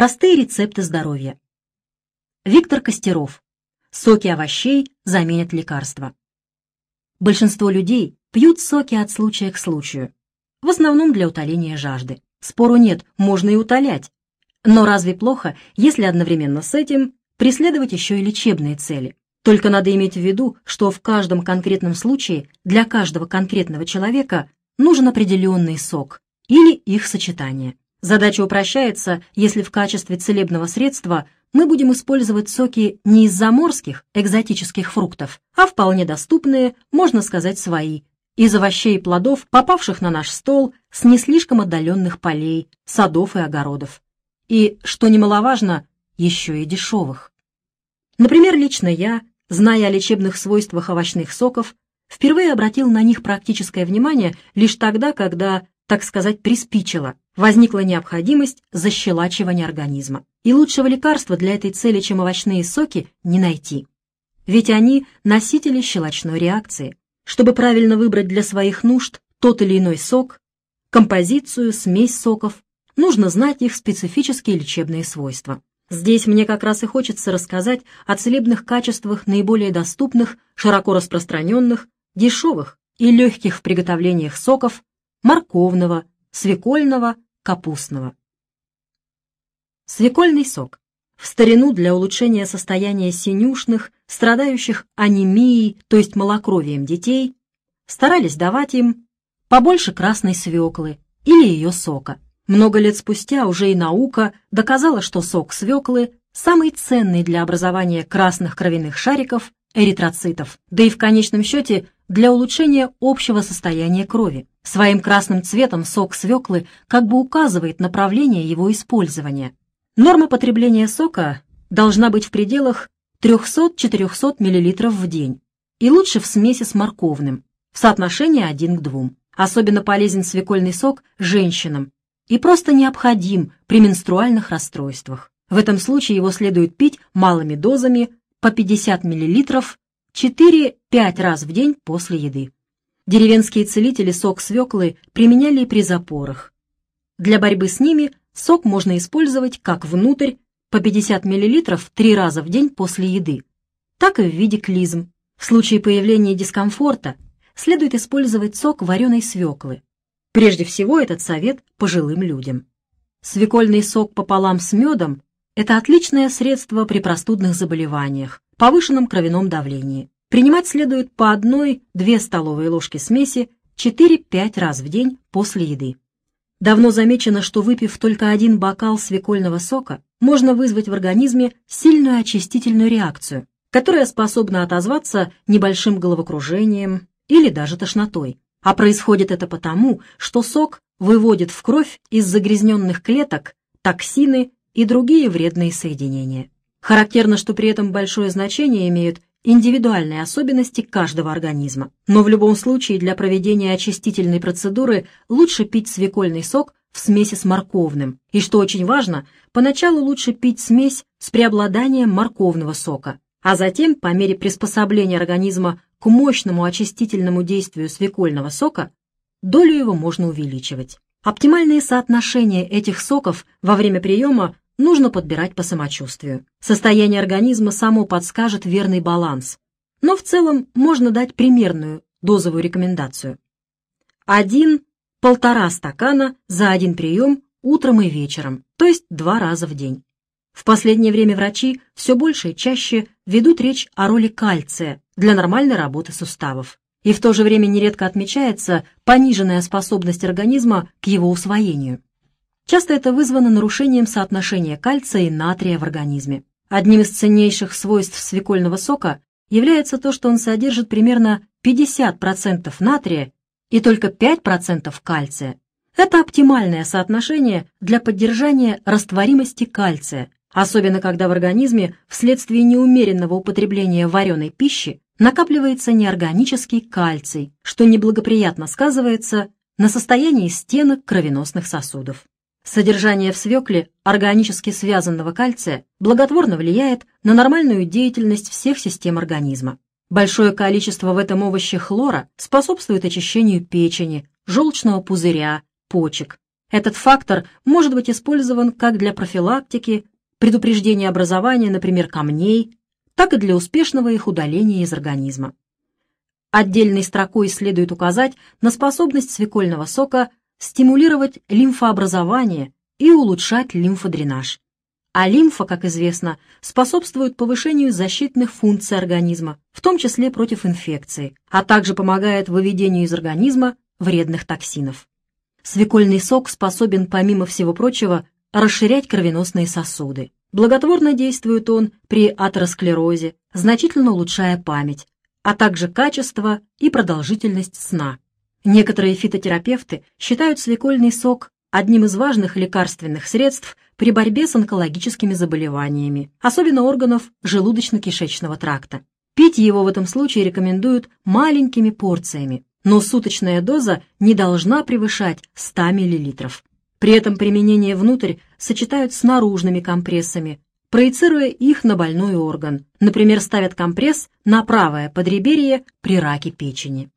Простые рецепты здоровья. Виктор Костеров. Соки овощей заменят лекарства. Большинство людей пьют соки от случая к случаю, в основном для утоления жажды. Спору нет, можно и утолять. Но разве плохо, если одновременно с этим преследовать еще и лечебные цели? Только надо иметь в виду, что в каждом конкретном случае для каждого конкретного человека нужен определенный сок или их сочетание. Задача упрощается, если в качестве целебного средства мы будем использовать соки не из заморских, экзотических фруктов, а вполне доступные, можно сказать, свои, из овощей и плодов, попавших на наш стол с не слишком отдаленных полей, садов и огородов. И, что немаловажно, еще и дешевых. Например, лично я, зная о лечебных свойствах овощных соков, впервые обратил на них практическое внимание лишь тогда, когда, так сказать, приспичило, возникла необходимость защелачивания организма. И лучшего лекарства для этой цели, чем овощные соки, не найти. Ведь они – носители щелочной реакции. Чтобы правильно выбрать для своих нужд тот или иной сок, композицию, смесь соков, нужно знать их специфические лечебные свойства. Здесь мне как раз и хочется рассказать о целебных качествах наиболее доступных, широко распространенных, дешевых и легких в приготовлениях соков морковного, свекольного, капустного. Свекольный сок. В старину для улучшения состояния синюшных, страдающих анемией, то есть малокровием детей, старались давать им побольше красной свеклы или ее сока. Много лет спустя уже и наука доказала, что сок свеклы самый ценный для образования красных кровяных шариков, эритроцитов, да и в конечном счете для улучшения общего состояния крови. Своим красным цветом сок свеклы как бы указывает направление его использования. Норма потребления сока должна быть в пределах 300-400 мл в день и лучше в смеси с морковным, в соотношении 1 к 2. Особенно полезен свекольный сок женщинам и просто необходим при менструальных расстройствах. В этом случае его следует пить малыми дозами по 50 мл 4-5 раз в день после еды. Деревенские целители сок свеклы применяли при запорах. Для борьбы с ними сок можно использовать как внутрь по 50 мл три раза в день после еды, так и в виде клизм. В случае появления дискомфорта следует использовать сок вареной свеклы. Прежде всего этот совет пожилым людям. Свекольный сок пополам с медом – это отличное средство при простудных заболеваниях, повышенном кровяном давлении. Принимать следует по одной-две столовые ложки смеси 4-5 раз в день после еды. Давно замечено, что выпив только один бокал свекольного сока, можно вызвать в организме сильную очистительную реакцию, которая способна отозваться небольшим головокружением или даже тошнотой. А происходит это потому, что сок выводит в кровь из загрязненных клеток токсины и другие вредные соединения. Характерно, что при этом большое значение имеют индивидуальные особенности каждого организма. Но в любом случае для проведения очистительной процедуры лучше пить свекольный сок в смеси с морковным. И что очень важно, поначалу лучше пить смесь с преобладанием морковного сока, а затем, по мере приспособления организма к мощному очистительному действию свекольного сока, долю его можно увеличивать. Оптимальные соотношения этих соков во время приема нужно подбирать по самочувствию. Состояние организма само подскажет верный баланс, но в целом можно дать примерную дозовую рекомендацию. Один-полтора стакана за один прием утром и вечером, то есть два раза в день. В последнее время врачи все больше и чаще ведут речь о роли кальция для нормальной работы суставов. И в то же время нередко отмечается пониженная способность организма к его усвоению. Часто это вызвано нарушением соотношения кальция и натрия в организме. Одним из ценнейших свойств свекольного сока является то, что он содержит примерно 50% натрия и только 5% кальция. Это оптимальное соотношение для поддержания растворимости кальция, особенно когда в организме вследствие неумеренного употребления вареной пищи накапливается неорганический кальций, что неблагоприятно сказывается на состоянии стенок кровеносных сосудов. Содержание в свекле органически связанного кальция благотворно влияет на нормальную деятельность всех систем организма. Большое количество в этом овоще хлора способствует очищению печени, желчного пузыря, почек. Этот фактор может быть использован как для профилактики, предупреждения образования, например, камней, так и для успешного их удаления из организма. Отдельной строкой следует указать на способность свекольного сока стимулировать лимфообразование и улучшать лимфодренаж. А лимфа, как известно, способствует повышению защитных функций организма, в том числе против инфекции, а также помогает выведению из организма вредных токсинов. Свекольный сок способен, помимо всего прочего, расширять кровеносные сосуды. Благотворно действует он при атеросклерозе, значительно улучшая память, а также качество и продолжительность сна. Некоторые фитотерапевты считают свекольный сок одним из важных лекарственных средств при борьбе с онкологическими заболеваниями, особенно органов желудочно-кишечного тракта. Пить его в этом случае рекомендуют маленькими порциями, но суточная доза не должна превышать 100 мл. При этом применение внутрь сочетают с наружными компрессами, проецируя их на больной орган. Например, ставят компресс на правое подреберье при раке печени.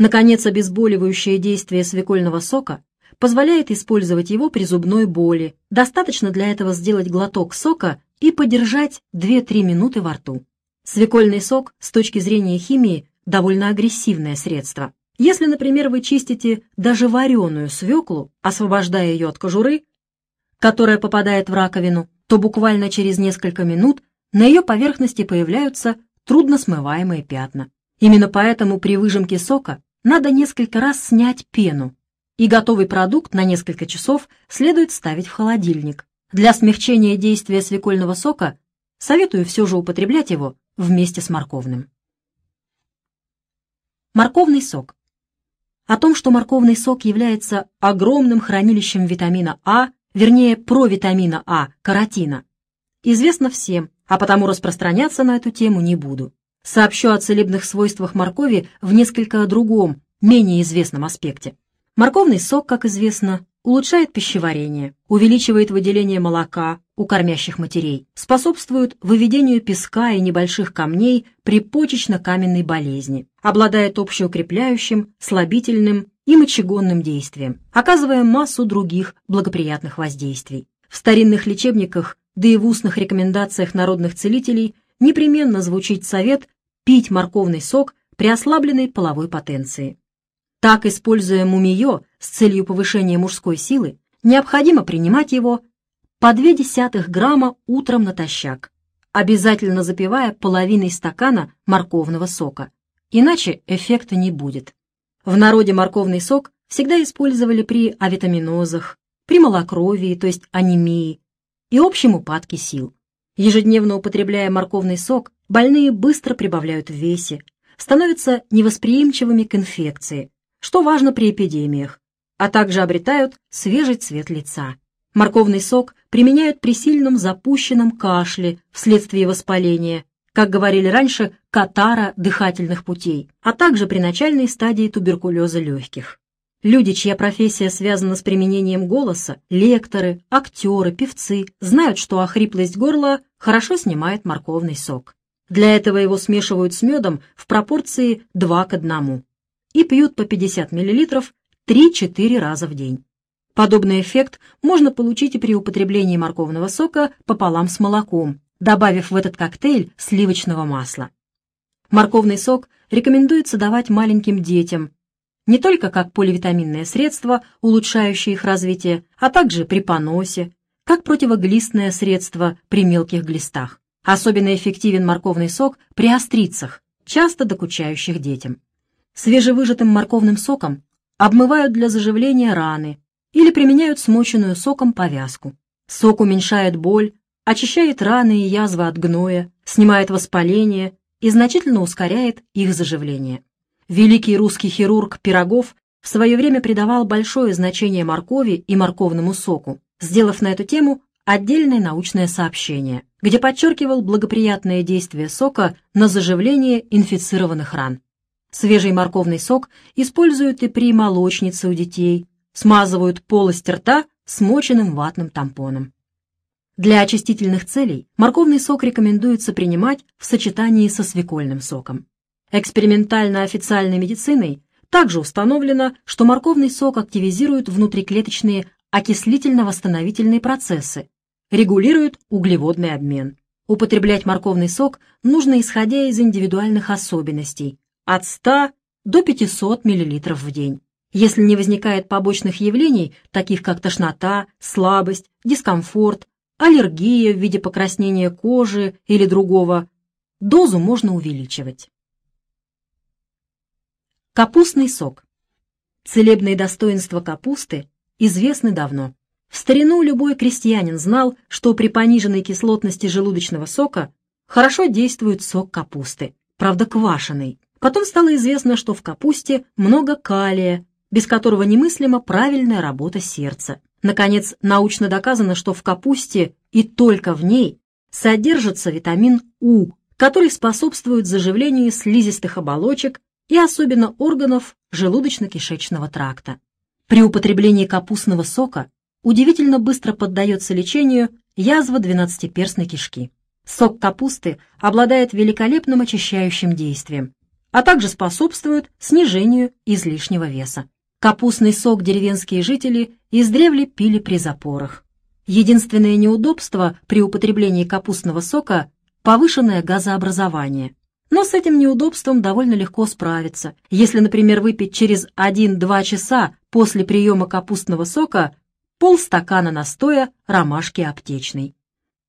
Наконец, обезболивающее действие свекольного сока позволяет использовать его при зубной боли. Достаточно для этого сделать глоток сока и подержать 2-3 минуты во рту. Свекольный сок с точки зрения химии довольно агрессивное средство. Если, например, вы чистите даже вареную свеклу, освобождая ее от кожуры, которая попадает в раковину, то буквально через несколько минут на ее поверхности появляются трудносмываемые пятна. Именно поэтому при выжимке сока надо несколько раз снять пену, и готовый продукт на несколько часов следует ставить в холодильник. Для смягчения действия свекольного сока советую все же употреблять его вместе с морковным. Морковный сок. О том, что морковный сок является огромным хранилищем витамина А, вернее провитамина А, каротина, известно всем, а потому распространяться на эту тему не буду. Сообщу о целебных свойствах моркови в несколько другом, менее известном аспекте. Морковный сок, как известно, улучшает пищеварение, увеличивает выделение молока у кормящих матерей, способствует выведению песка и небольших камней при почечно-каменной болезни, обладает общеукрепляющим, слабительным и мочегонным действием, оказывая массу других благоприятных воздействий. В старинных лечебниках, да и в устных рекомендациях народных целителей непременно звучит совет пить морковный сок при ослабленной половой потенции. Так, используя мумиё с целью повышения мужской силы, необходимо принимать его по 0,2 грамма утром натощак, обязательно запивая половиной стакана морковного сока, иначе эффекта не будет. В народе морковный сок всегда использовали при авитаминозах, при малокровии, то есть анемии, и общем упадке сил. Ежедневно употребляя морковный сок, больные быстро прибавляют в весе, становятся невосприимчивыми к инфекции, что важно при эпидемиях, а также обретают свежий цвет лица. Морковный сок применяют при сильном запущенном кашле вследствие воспаления, как говорили раньше, катара дыхательных путей, а также при начальной стадии туберкулеза легких. Люди, чья профессия связана с применением голоса, лекторы, актеры, певцы, знают, что охриплость горла хорошо снимает морковный сок. Для этого его смешивают с медом в пропорции 2 к 1 и пьют по 50 мл 3-4 раза в день. Подобный эффект можно получить и при употреблении морковного сока пополам с молоком, добавив в этот коктейль сливочного масла. Морковный сок рекомендуется давать маленьким детям, не только как поливитаминное средство, улучшающее их развитие, а также при поносе, как противоглистное средство при мелких глистах. Особенно эффективен морковный сок при острицах, часто докучающих детям. Свежевыжатым морковным соком обмывают для заживления раны или применяют смоченную соком повязку. Сок уменьшает боль, очищает раны и язвы от гноя, снимает воспаление и значительно ускоряет их заживление. Великий русский хирург Пирогов в свое время придавал большое значение моркови и морковному соку, сделав на эту тему отдельное научное сообщение, где подчеркивал благоприятное действие сока на заживление инфицированных ран. Свежий морковный сок используют и при молочнице у детей, смазывают полость рта смоченным ватным тампоном. Для очистительных целей морковный сок рекомендуется принимать в сочетании со свекольным соком. Экспериментально-официальной медициной Также установлено, что морковный сок активизирует внутриклеточные окислительно-восстановительные процессы, регулирует углеводный обмен. Употреблять морковный сок нужно исходя из индивидуальных особенностей от 100 до 500 мл в день. Если не возникает побочных явлений, таких как тошнота, слабость, дискомфорт, аллергия в виде покраснения кожи или другого, дозу можно увеличивать. Капустный сок. Целебные достоинства капусты известны давно. В старину любой крестьянин знал, что при пониженной кислотности желудочного сока хорошо действует сок капусты, правда квашеный. Потом стало известно, что в капусте много калия, без которого немыслима правильная работа сердца. Наконец, научно доказано, что в капусте и только в ней содержится витамин У, который способствует заживлению слизистых оболочек и особенно органов желудочно-кишечного тракта. При употреблении капустного сока удивительно быстро поддается лечению язва двенадцатиперстной кишки. Сок капусты обладает великолепным очищающим действием, а также способствует снижению излишнего веса. Капустный сок деревенские жители издревле пили при запорах. Единственное неудобство при употреблении капустного сока – повышенное газообразование. Но с этим неудобством довольно легко справиться. Если, например, выпить через 1-2 часа после приема капустного сока полстакана настоя ромашки аптечной.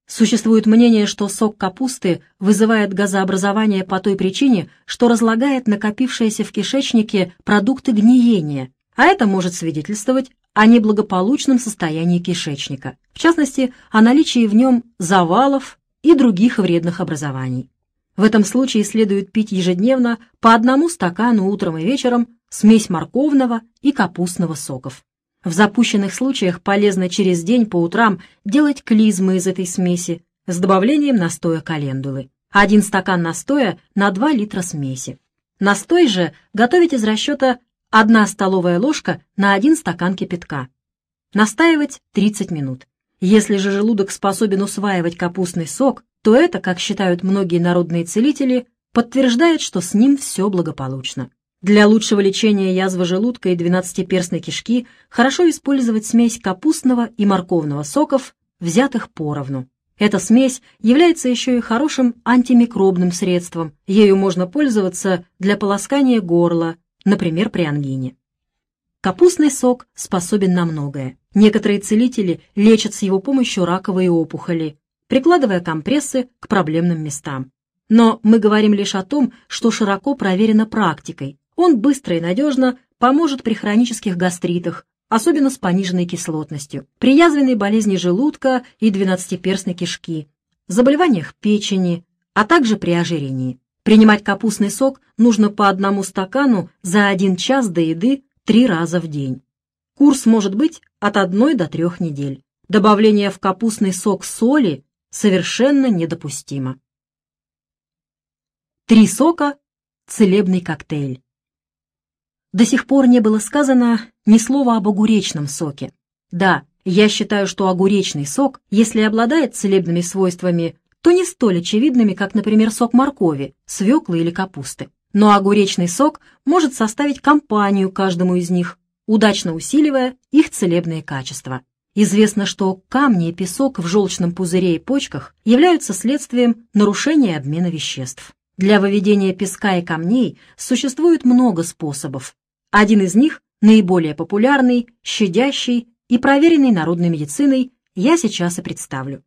Существует мнение, что сок капусты вызывает газообразование по той причине, что разлагает накопившиеся в кишечнике продукты гниения, а это может свидетельствовать о неблагополучном состоянии кишечника, в частности, о наличии в нем завалов и других вредных образований. В этом случае следует пить ежедневно по одному стакану утром и вечером смесь морковного и капустного соков. В запущенных случаях полезно через день по утрам делать клизмы из этой смеси с добавлением настоя календулы. Один стакан настоя на 2 литра смеси. Настой же готовить из расчета 1 столовая ложка на 1 стакан кипятка. Настаивать 30 минут. Если же желудок способен усваивать капустный сок, то это, как считают многие народные целители, подтверждает, что с ним все благополучно. Для лучшего лечения язвы желудка и двенадцатиперстной кишки хорошо использовать смесь капустного и морковного соков, взятых поровну. Эта смесь является еще и хорошим антимикробным средством. Ею можно пользоваться для полоскания горла, например, при ангине. Капустный сок способен на многое. Некоторые целители лечат с его помощью раковые опухоли, прикладывая компрессы к проблемным местам. Но мы говорим лишь о том, что широко проверено практикой, он быстро и надежно поможет при хронических гастритах, особенно с пониженной кислотностью, при язвенной болезни желудка и двенадцатиперстной кишки, заболеваниях печени, а также при ожирении. Принимать капустный сок нужно по одному стакану за один час до еды три раза в день. Курс может быть от одной до трех недель. Добавление в капустный сок соли совершенно недопустимо. Три сока – целебный коктейль. До сих пор не было сказано ни слова об огуречном соке. Да, я считаю, что огуречный сок, если обладает целебными свойствами, то не столь очевидными, как, например, сок моркови, свеклы или капусты. Но огуречный сок может составить компанию каждому из них, удачно усиливая их целебные качества. Известно, что камни и песок в желчном пузыре и почках являются следствием нарушения обмена веществ. Для выведения песка и камней существует много способов, один из них, наиболее популярный, щадящий и проверенный народной медициной, я сейчас и представлю.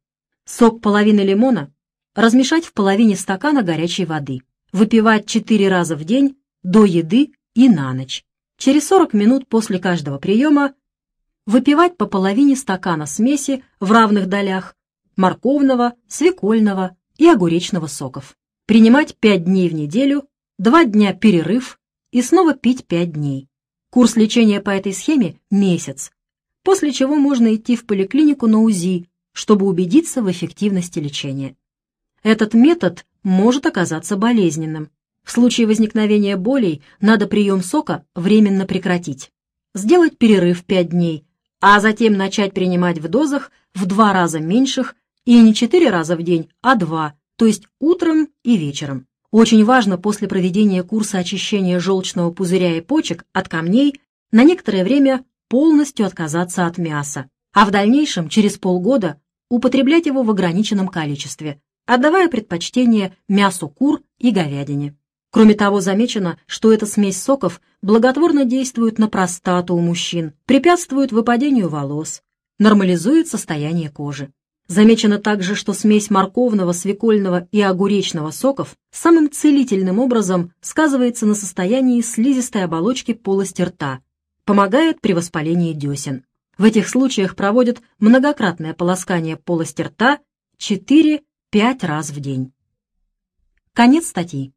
Сок половины лимона размешать в половине стакана горячей воды, выпивать 4 раза в день до еды и на ночь. Через 40 минут после каждого приема выпивать по половине стакана смеси в равных долях морковного, свекольного и огуречного соков. Принимать 5 дней в неделю, 2 дня перерыв и снова пить 5 дней. Курс лечения по этой схеме – месяц, после чего можно идти в поликлинику на УЗИ, чтобы убедиться в эффективности лечения. Этот метод может оказаться болезненным. В случае возникновения болей надо прием сока временно прекратить. Сделать перерыв 5 дней, а затем начать принимать в дозах в два раза меньших и не 4 раза в день, а 2, то есть утром и вечером. Очень важно после проведения курса очищения желчного пузыря и почек от камней на некоторое время полностью отказаться от мяса, а в дальнейшем, через полгода, употреблять его в ограниченном количестве, отдавая предпочтение мясу кур и говядине. Кроме того, замечено, что эта смесь соков благотворно действует на простату у мужчин, препятствует выпадению волос, нормализует состояние кожи. Замечено также, что смесь морковного, свекольного и огуречного соков самым целительным образом сказывается на состоянии слизистой оболочки полости рта, помогает при воспалении десен. В этих случаях проводят многократное полоскание полости рта 4-5 раз в день. Конец статьи.